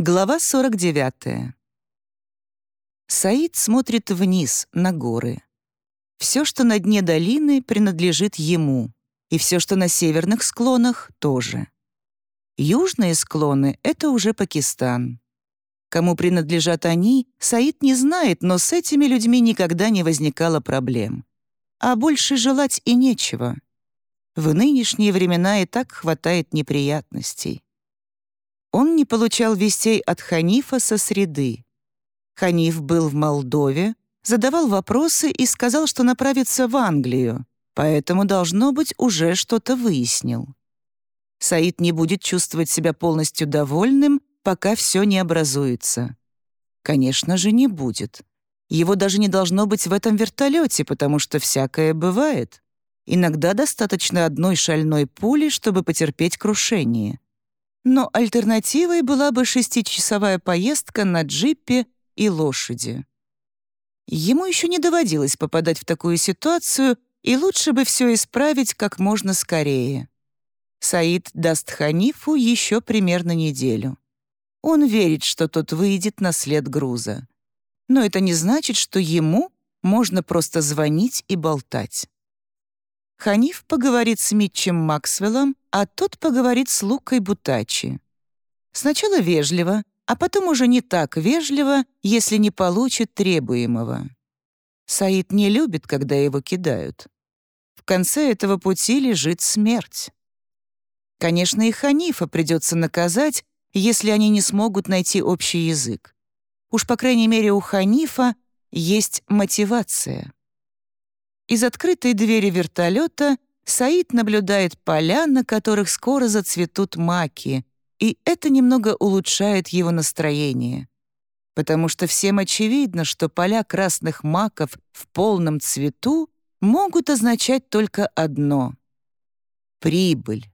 Глава 49. Саид смотрит вниз, на горы. Все, что на дне долины, принадлежит ему, и все, что на северных склонах, тоже. Южные склоны — это уже Пакистан. Кому принадлежат они, Саид не знает, но с этими людьми никогда не возникало проблем. А больше желать и нечего. В нынешние времена и так хватает неприятностей. Он не получал вестей от Ханифа со среды. Ханиф был в Молдове, задавал вопросы и сказал, что направится в Англию, поэтому, должно быть, уже что-то выяснил. Саид не будет чувствовать себя полностью довольным, пока все не образуется. Конечно же, не будет. Его даже не должно быть в этом вертолете, потому что всякое бывает. Иногда достаточно одной шальной пули, чтобы потерпеть крушение но альтернативой была бы шестичасовая поездка на джипе и лошади. Ему еще не доводилось попадать в такую ситуацию, и лучше бы все исправить как можно скорее. Саид даст Ханифу еще примерно неделю. Он верит, что тот выйдет на след груза. Но это не значит, что ему можно просто звонить и болтать. Ханиф поговорит с Митчем Максвеллом, а тот поговорит с Лукой Бутачи. Сначала вежливо, а потом уже не так вежливо, если не получит требуемого. Саид не любит, когда его кидают. В конце этого пути лежит смерть. Конечно, и Ханифа придется наказать, если они не смогут найти общий язык. Уж, по крайней мере, у Ханифа есть мотивация. Из открытой двери вертолета Саид наблюдает поля, на которых скоро зацветут маки, и это немного улучшает его настроение. Потому что всем очевидно, что поля красных маков в полном цвету могут означать только одно — прибыль.